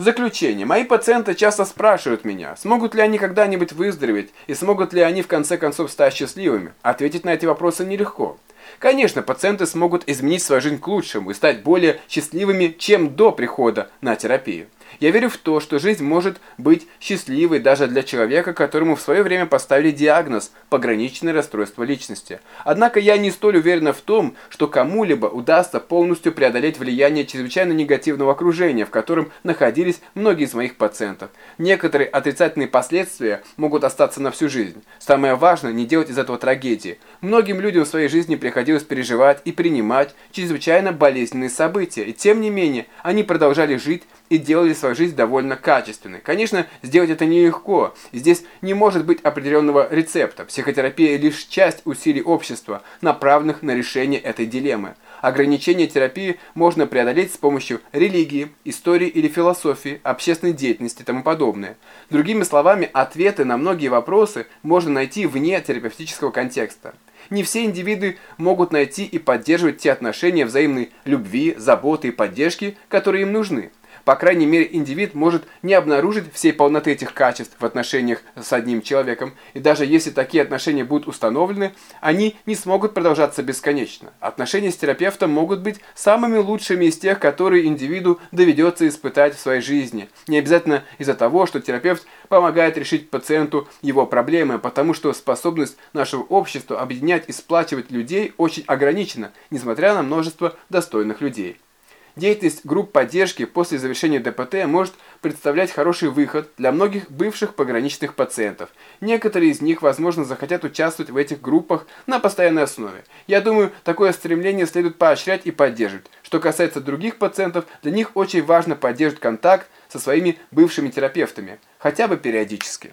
заключение. Мои пациенты часто спрашивают меня, смогут ли они когда-нибудь выздороветь и смогут ли они в конце концов стать счастливыми. Ответить на эти вопросы нелегко. Конечно, пациенты смогут изменить свою жизнь к лучшему и стать более счастливыми, чем до прихода на терапию. Я верю в то, что жизнь может быть счастливой даже для человека, которому в свое время поставили диагноз «пограничное расстройство личности». Однако я не столь уверена в том, что кому-либо удастся полностью преодолеть влияние чрезвычайно негативного окружения, в котором находились многие из моих пациентов. Некоторые отрицательные последствия могут остаться на всю жизнь. Самое важное – не делать из этого трагедии. Многим людям в своей жизни приходилось переживать и принимать чрезвычайно болезненные события, и тем не менее они продолжали жить и делали свою жизнь довольно качественной. Конечно, сделать это нелегко. Здесь не может быть определенного рецепта. Психотерапия лишь часть усилий общества, направленных на решение этой дилеммы. Ограничение терапии можно преодолеть с помощью религии, истории или философии, общественной деятельности и тому подобное. Другими словами, ответы на многие вопросы можно найти вне терапевтического контекста. Не все индивиды могут найти и поддерживать те отношения взаимной любви, заботы и поддержки, которые им нужны. По крайней мере, индивид может не обнаружить всей полноты этих качеств в отношениях с одним человеком, и даже если такие отношения будут установлены, они не смогут продолжаться бесконечно. Отношения с терапевтом могут быть самыми лучшими из тех, которые индивиду доведется испытать в своей жизни. Не обязательно из-за того, что терапевт помогает решить пациенту его проблемы, потому что способность нашего общества объединять и сплачивать людей очень ограничена, несмотря на множество достойных людей. Деятельность групп поддержки после завершения ДПТ может представлять хороший выход для многих бывших пограничных пациентов. Некоторые из них, возможно, захотят участвовать в этих группах на постоянной основе. Я думаю, такое стремление следует поощрять и поддерживать. Что касается других пациентов, для них очень важно поддерживать контакт со своими бывшими терапевтами, хотя бы периодически.